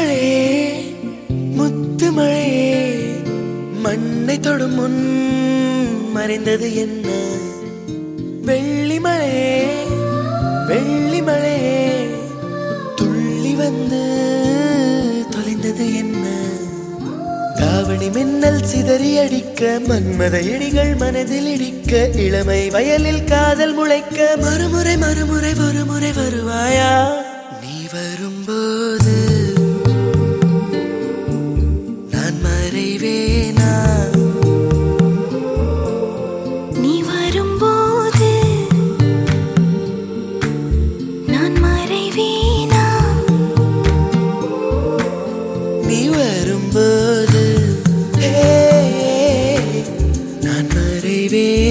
மழையே முத்து மழையே மண்ணை தொடும் முன் மறைந்தது என்ன? வெள்ளி மழையே வெள்ளி மழையே துள்ளி வந்து தொலைந்தது என்ன? தாவணி மின்னல் சிதறி அடிக்க மன்மத எடிகள் மனதில் இடிக்க இளமை வயலில் காதல் முளைக்க மறுமுறை மறுமுறை ஒருமுறை வருவாயா? baby.